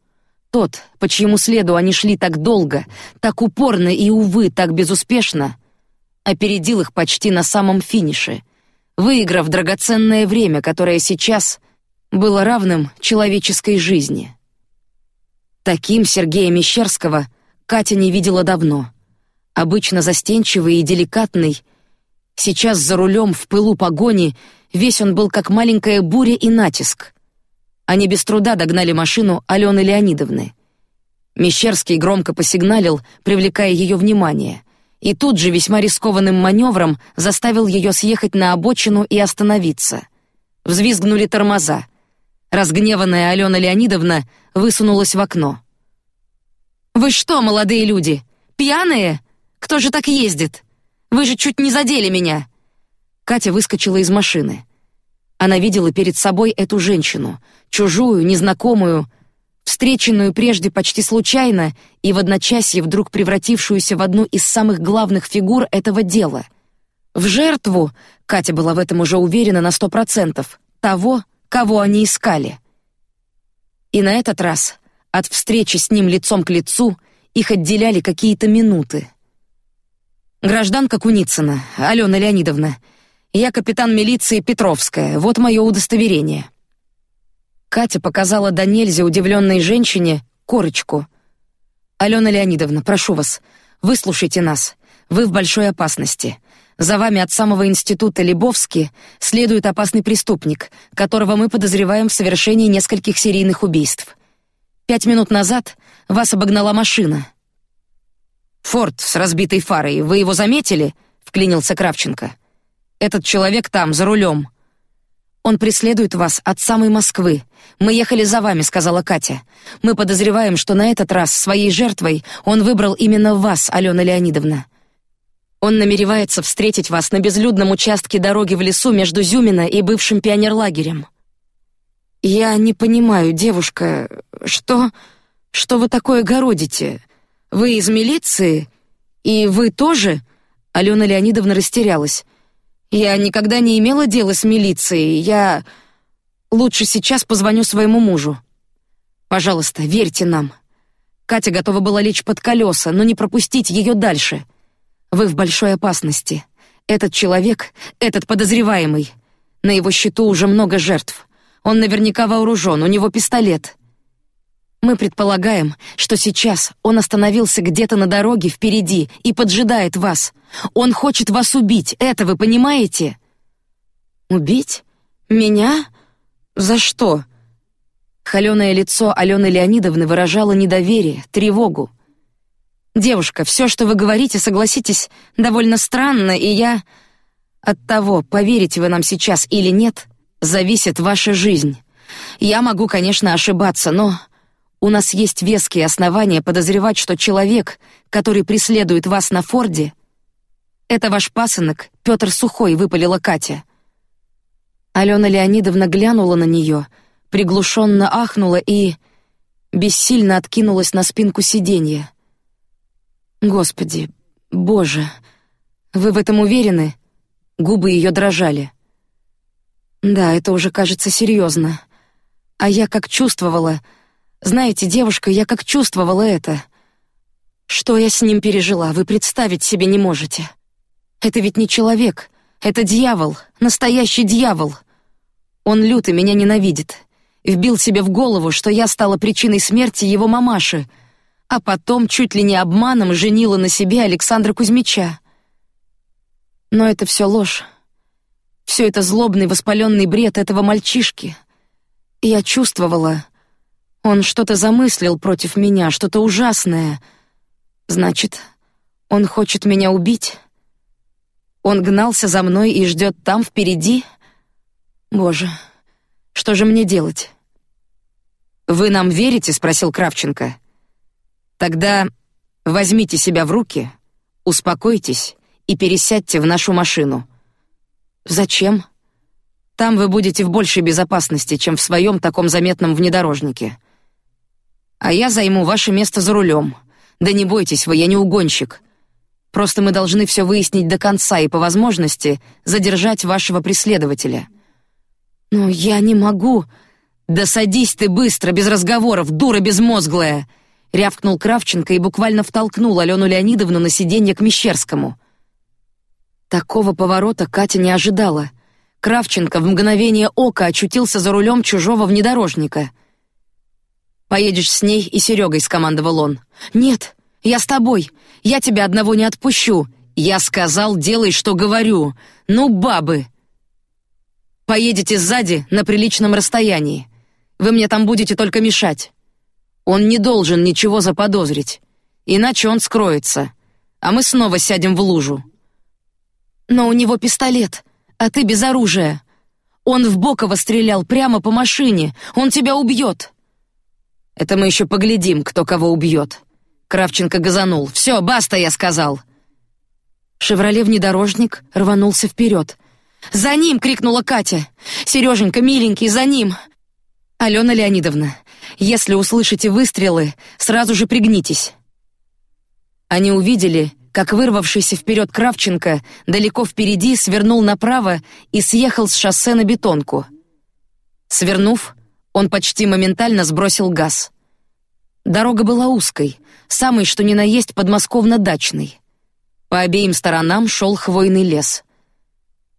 тот, по чьему следу они шли так долго, так упорно и увы так безуспешно, опередил их почти на самом финише, выиграв драгоценное время, которое сейчас было равным человеческой жизни. Таким Сергея Мещерского Катя не видела давно. Обычно застенчивый и деликатный, сейчас за рулем в пылу погони весь он был как маленькая буря и натиск. Они без труда догнали машину Алены Леонидовны. Мещерский громко посигналил, привлекая ее внимание, и тут же весьма рискованным маневром заставил ее съехать на обочину и остановиться. Взвизгнули тормоза. Разгневанная Алена Леонидовна высунулась в окно. Вы что, молодые люди, пьяные? Кто же так ездит? Вы же чуть не задели меня. Катя выскочила из машины. Она видела перед собой эту женщину, чужую, незнакомую, встреченную прежде почти случайно и в одночасье вдруг превратившуюся в одну из самых главных фигур этого дела. В жертву, Катя была в этом уже уверена на сто процентов, того, кого они искали. И на этот раз от встречи с ним лицом к лицу их отделяли какие-то минуты. Гражданка Куницына, Алена Леонидовна, я капитан милиции Петровская. Вот мое удостоверение. Катя показала до нельзя удивленной женщине корочку. Алена Леонидовна, прошу вас, выслушайте нас. Вы в большой опасности. За вами от самого института Лебовски следует опасный преступник, которого мы подозреваем в совершении нескольких серийных убийств. Пять минут назад вас обогнала машина. Форд с разбитой фарой. Вы его заметили? Вклинился Кравченко. Этот человек там за рулем. Он преследует вас от самой Москвы. Мы ехали за вами, сказала Катя. Мы подозреваем, что на этот раз своей жертвой он выбрал именно вас, Алена Леонидовна. Он намеревается встретить вас на безлюдном участке дороги в лесу между Зюмино и бывшим пионерлагерем. Я не понимаю, девушка, что что вы такое городите? Вы из милиции? И вы тоже? Алена Леонидовна растерялась. Я никогда не имела дела с милицией. Я лучше сейчас позвоню своему мужу. Пожалуйста, верьте нам. Катя готова была лечь под колеса, но не пропустить ее дальше. Вы в большой опасности. Этот человек, этот подозреваемый, на его счету уже много жертв. Он наверняка вооружен, у него пистолет. Мы предполагаем, что сейчас он остановился где-то на дороге впереди и поджидает вас. Он хочет вас убить, это вы понимаете? Убить? Меня? За что? Холеное лицо Алены Леонидовны выражало недоверие, тревогу. Девушка, все, что вы говорите, согласитесь, довольно странно, и я от того, поверите вы нам сейчас или нет, зависит ваша жизнь. Я могу, конечно, ошибаться, но у нас есть веские основания подозревать, что человек, который преследует вас на Форде, это ваш пасынок Петр Сухой, выпалила Катя. Алена Леонидовна глянула на нее, приглушенно ахнула и бессильно откинулась на спинку сиденья. Господи, Боже, вы в этом уверены? Губы ее дрожали. Да, это уже кажется серьезно. А я как чувствовала, знаете, девушка, я как чувствовала это. Что я с ним пережила, вы представить себе не можете. Это ведь не человек, это дьявол, настоящий дьявол. Он люто меня ненавидит. Вбил себе в голову, что я стала причиной смерти его мамаши, а потом чуть ли не обманом женила на себе Александра Кузьмича. Но это все ложь. Все это злобный воспаленный бред этого мальчишки. Я чувствовала, он что-то замыслил против меня, что-то ужасное. Значит, он хочет меня убить. Он гнался за мной и ждет там впереди. Боже, что же мне делать? Вы нам верите? спросил Кравченко. Тогда возьмите себя в руки, успокойтесь и пересядьте в нашу машину. Зачем? Там вы будете в большей безопасности, чем в своем таком заметном внедорожнике. А я займу ваше место за рулем. Да не бойтесь вы, я не угонщик. Просто мы должны все выяснить до конца и по возможности задержать вашего преследователя. Но я не могу. Да садись ты быстро, без разговоров, дура безмозглая, рявкнул Кравченко и буквально втолкнул Алену Леонидовну на сиденье к Мещерскому. Такого поворота Катя не ожидала. Кравченко в мгновение ока очутился за рулем чужого внедорожника. Поедешь с ней и Серегой, скомандовал он. Нет, я с тобой. Я тебя одного не отпущу. Я сказал, делай, что говорю. Ну, бабы. Поедете сзади на приличном расстоянии. Вы мне там будете только мешать. Он не должен ничего заподозрить, иначе он скроется, а мы снова сядем в лужу. Но у него пистолет, а ты без оружия. Он в Бокова стрелял прямо по машине. Он тебя убьет. Это мы еще поглядим, кто кого убьет. Кравченко газанул. Все, баста, я сказал. Шевроле внедорожник рванулся вперед. За ним крикнула Катя. Сереженька, миленький, за ним. Алена Леонидовна, если услышите выстрелы, сразу же пригнитесь. Они увидели, как вырвавшийся вперед Кравченко далеко впереди свернул направо и съехал с шоссе на бетонку. Свернув, он почти моментально сбросил газ. Дорога была узкой, самой что ни на есть подмосковно-дачной. По обеим сторонам шел хвойный лес.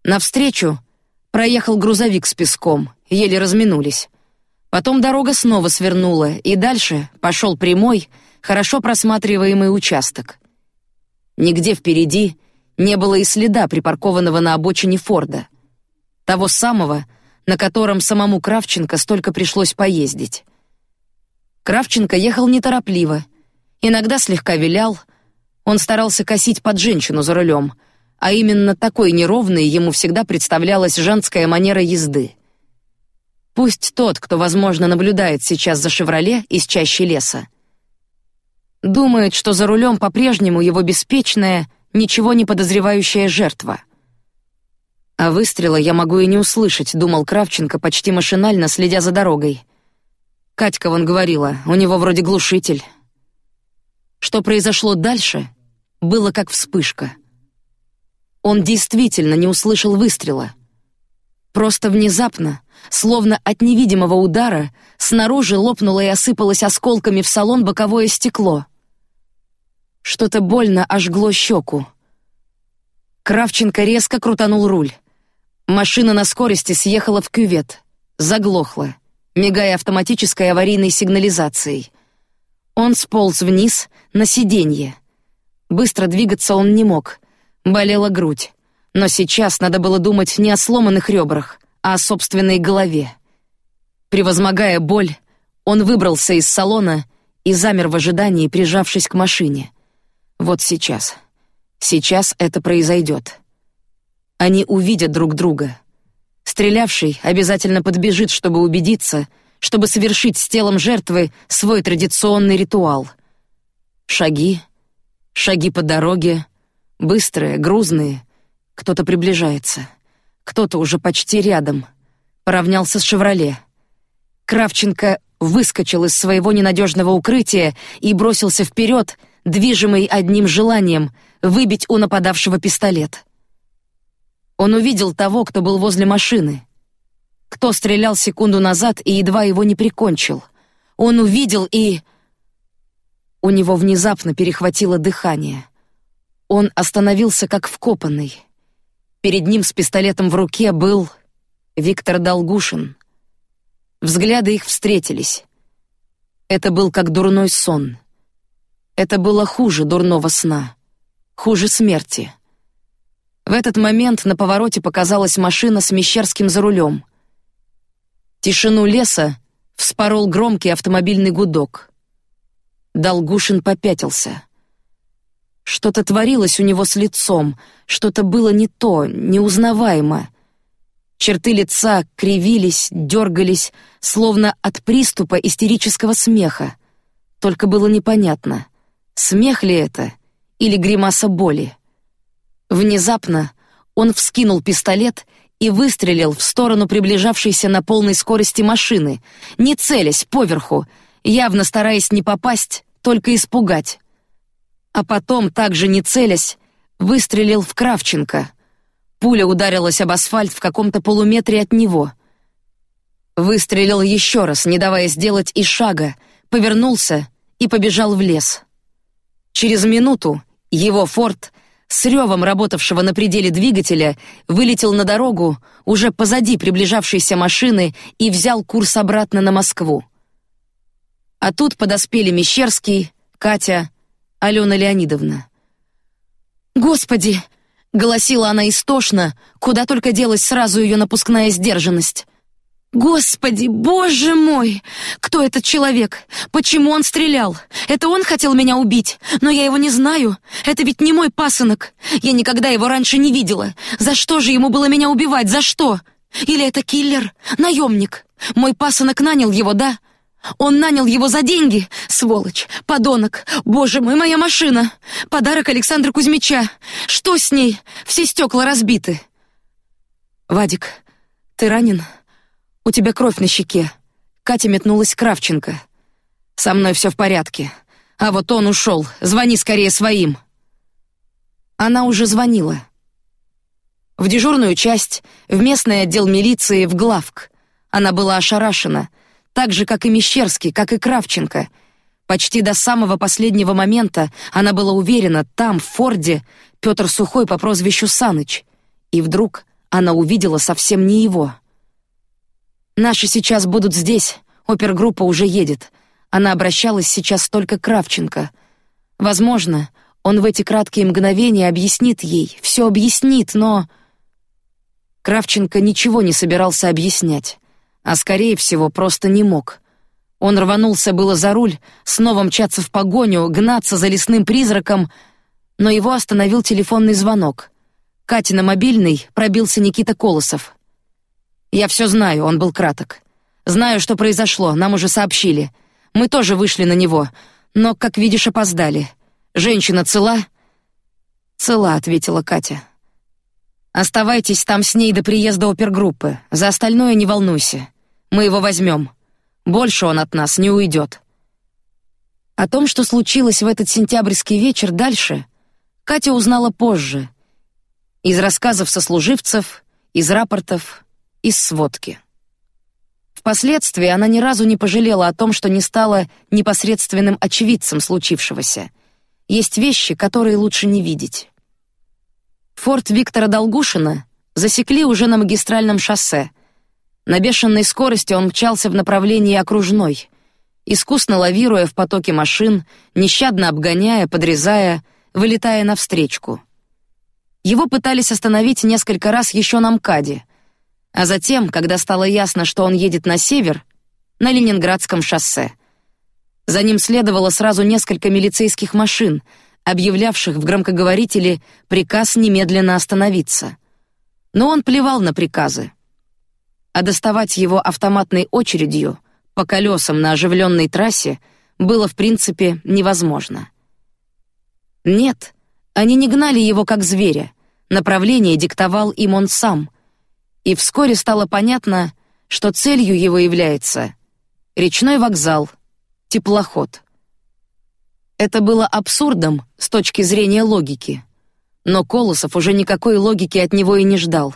Навстречу проехал грузовик с песком, еле разминулись. Потом дорога снова свернула, и дальше пошел прямой, хорошо просматриваемый участок. Нигде впереди не было и следа припаркованного на обочине Форда, того самого, на котором самому Кравченко столько пришлось поездить. Кравченко ехал неторопливо, иногда слегка вилял. Он старался косить под женщину за рулем, а именно такой неровной ему всегда представлялась женская манера езды. Пусть тот, кто, возможно, наблюдает сейчас за Шевроле из чащи леса, Думает, что за рулем по-прежнему его беспечная, ничего не подозревающая жертва. А выстрела я могу и не услышать, думал Кравченко почти машинально, следя за дорогой. Катька вон говорила, у него вроде глушитель. Что произошло дальше, было как вспышка. Он действительно не услышал выстрела. Просто внезапно, словно от невидимого удара, снаружи лопнуло и осыпалось осколками в салон боковое стекло. Что-то больно ожгло щеку. Кравченко резко крутанул руль. Машина на скорости съехала в кювет, заглохла, мигая автоматической аварийной сигнализацией. Он сполз вниз на сиденье. Быстро двигаться он не мог, болела грудь. Но сейчас надо было думать не о сломанных ребрах, а о собственной голове. Превозмогая боль, он выбрался из салона и замер в ожидании, прижавшись к машине. Вот сейчас. Сейчас это произойдет. Они увидят друг друга. Стрелявший обязательно подбежит, чтобы убедиться, чтобы совершить с телом жертвы свой традиционный ритуал. Шаги, шаги по дороге, быстрые, грузные. Кто-то приближается, кто-то уже почти рядом. Поравнялся с Шевроле. Кравченко выскочил из своего ненадежного укрытия и бросился вперед, движимый одним желанием выбить у нападавшего пистолет. Он увидел того, кто был возле машины, кто стрелял секунду назад и едва его не прикончил. Он увидел и у него внезапно перехватило дыхание. Он остановился как вкопанный. Перед ним с пистолетом в руке был Виктор Долгушин. Взгляды их встретились. Это был как дурной сон. Это было хуже дурного сна, хуже смерти. В этот момент на повороте показалась машина с Мещерским за рулем. Тишину леса вспорол громкий автомобильный гудок. Долгушин попятился. Что-то творилось у него с лицом, что-то было не то, неузнаваемо. Черты лица кривились, дергались, словно от приступа истерического смеха. Только было непонятно — Смех ли это или гримаса боли? Внезапно он вскинул пистолет и выстрелил в сторону приближавшейся на полной скорости машины, не целясь поверху, явно стараясь не попасть, только испугать. а потом, также не целясь, выстрелил в Кравченко. Пуля ударилась об асфальт в каком-то полуметре от него. Выстрелил еще раз, не давая сделать и шага, повернулся и побежал в лес. Через минуту его форт с ревом работавшего на пределе двигателя вылетел на дорогу уже позади приближавшейся машины и взял курс обратно на Москву. А тут подоспели Мещерский, Катя, Алена Леонидовна. Господи, голосила она истошно, куда только делась сразу ее напускная сдержанность. Господи, боже мой! Кто этот человек? Почему он стрелял? Это он хотел меня убить, но я его не знаю. Это ведь не мой пасынок. Я никогда его раньше не видела. За что же ему было меня убивать? За что? Или это киллер, наемник? Мой пасынок нанял его, да? Он нанял его за деньги, сволочь, подонок. Боже мой, моя машина, подарок Александра Кузьмича. Что с ней? Все стекла разбиты. Вадик, ты ранен? У тебя кровь на щеке. Катя метнулась Кравченко. Со мной все в порядке. А вот он ушел. Звони скорее своим. Она уже звонила. В дежурную часть, в местный отдел милиции, в главк. Она была ошарашена, так же как и Мещерский, как и Кравченко. Почти до самого последнего момента она была уверена, там в Форде Петр Сухой по прозвищу Саныч, и вдруг она увидела совсем не его. Наши сейчас будут здесь. Опергруппа уже едет. Она обращалась сейчас только к Кравченко. Возможно, он в эти краткие мгновения объяснит ей, все объяснит, но Кравченко ничего не собирался объяснять, а скорее всего просто не мог. Он рванулся было за руль, снова мчаться в погоню, гнаться за лесным призраком, но его остановил телефонный звонок. Кате на мобильный пробился Никита Колосов. Я все знаю, он был краток. Знаю, что произошло, нам уже сообщили. Мы тоже вышли на него, но, как видишь, опоздали. Женщина цела? Цела, ответила Катя. Оставайтесь там с ней до приезда опергруппы. За остальное не волнуйся. Мы его возьмем. Больше он от нас не уйдет. О том, что случилось в этот сентябрьский вечер дальше, Катя узнала позже. Из рассказов сослуживцев, из рапортов, из сводки. Впоследствии она ни разу не пожалела о том, что не стала непосредственным очевидцем случившегося. Есть вещи, которые лучше не видеть. Форт Виктора Долгушина засекли уже на магистральном шоссе. На бешеной скорости он мчался в направлении окружной, искусно лавируя в потоке машин, нещадно обгоняя, подрезая, вылетая навстречку. Его пытались остановить несколько раз еще на МКАДе, а затем, когда стало ясно, что он едет на север, на Ленинградском шоссе. За ним следовало сразу несколько милицейских машин, объявлявших в громкоговорителе приказ немедленно остановиться. Но он плевал на приказы. А доставать его автоматной очередью по колесам на оживленной трассе было в принципе невозможно. Нет, они не гнали его как зверя. Направление диктовал им он сам — и вскоре стало понятно, что целью его является речной вокзал, теплоход. Это было абсурдом с точки зрения логики, но Колосов уже никакой логики от него и не ждал.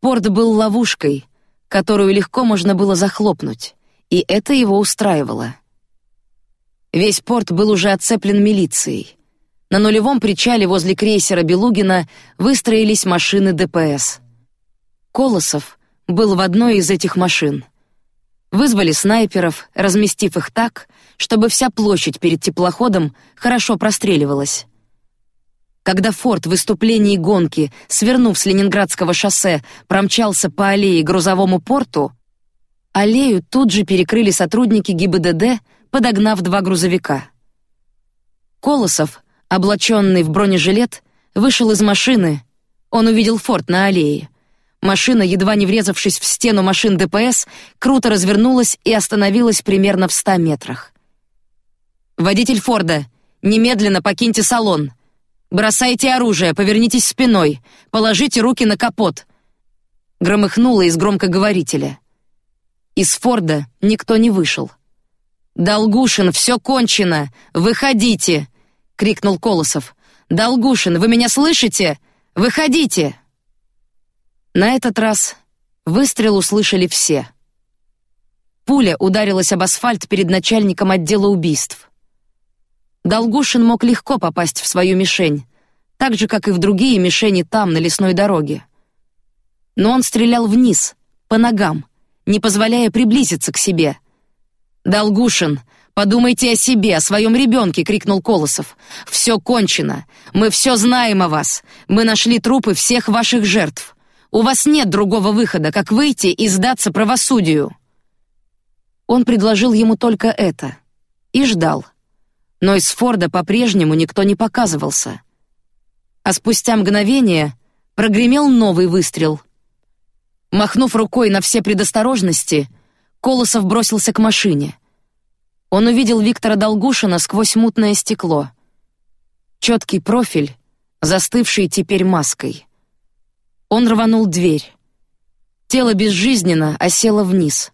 Порт был ловушкой, которую легко можно было захлопнуть, и это его устраивало. Весь порт был уже оцеплен милицией. На нулевом причале возле крейсера Белугина выстроились машины ДПС. Колосов был в одной из этих машин. Вызвали снайперов, разместив их так, чтобы вся площадь перед теплоходом хорошо простреливалась. Когда Форд в выступлении гонки, свернув с Ленинградского шоссе, промчался по аллее к грузовому порту, аллею тут же перекрыли сотрудники ГИБДД, подогнав два грузовика. Колосов, облаченный в бронежилет, вышел из машины. Он увидел Форд на аллее. Машина, едва не врезавшись в стену машин ДПС, круто развернулась и остановилась примерно в ста метрах. Водитель Форда, немедленно покиньте салон. Бросайте оружие, повернитесь спиной, положите руки на капот. Громыхнуло из громкоговорителя. Из Форда никто не вышел. Долгушин, все кончено, выходите! крикнул Колосов. Долгушин, вы меня слышите? Выходите! На этот раз выстрел услышали все. Пуля ударилась об асфальт перед начальником отдела убийств. Долгушин мог легко попасть в свою мишень, так же как и в другие мишени там на лесной дороге. Но он стрелял вниз, по ногам, не позволяя приблизиться к себе. Долгушин, подумайте о себе, о своем ребенке, крикнул Колосов. Все кончено. Мы все знаем о вас. Мы нашли трупы всех ваших жертв. У вас нет другого выхода, как выйти и сдаться правосудию. Он предложил ему только это и ждал. Но из Форда по-прежнему никто не показывался. А спустя мгновение прогремел новый выстрел. Махнув рукой на все предосторожности, Колосов бросился к машине. Он увидел Виктора Долгушина сквозь мутное стекло. Четкий профиль, застывший теперь маской. Он рванул дверь. Тело безжизненно осело вниз.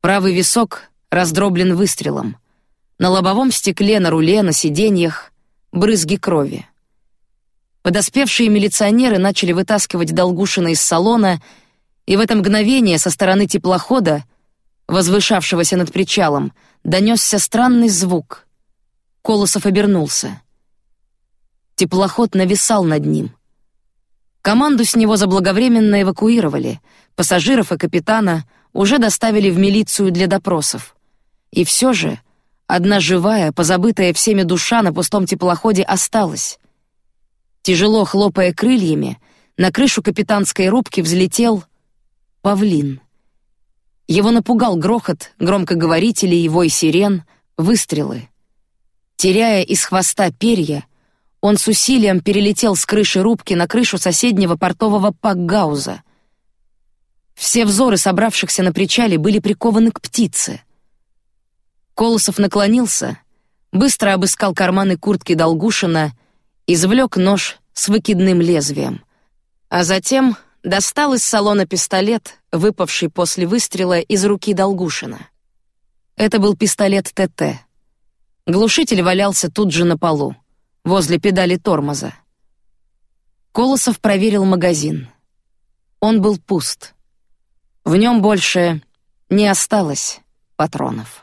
Правый висок раздроблен выстрелом. На лобовом стекле, на руле, на сиденьях брызги крови. Подоспевшие милиционеры начали вытаскивать Долгушина из салона, и в это мгновение со стороны теплохода, возвышавшегося над причалом, донесся странный звук. Колосов обернулся. Теплоход нависал над ним. Команду с него заблаговременно эвакуировали. Пассажиров и капитана уже доставили в милицию для допросов. И все же одна живая, позабытая всеми душа на пустом теплоходе осталась. Тяжело хлопая крыльями, на крышу капитанской рубки взлетел павлин. Его напугал грохот громкоговорителей, вой сирен, выстрелы. Теряя из хвоста перья, он с усилием перелетел с крыши рубки на крышу соседнего портового пакгауза. Все взоры собравшихся на причале были прикованы к птице. Колосов наклонился, быстро обыскал карманы куртки Долгушина, извлек нож с выкидным лезвием, а затем достал из салона пистолет, выпавший после выстрела из руки Долгушина. Это был пистолет ТТ. Глушитель валялся тут же на полу возле педали тормоза. Колосов проверил магазин. Он был пуст. В нем больше не осталось патронов.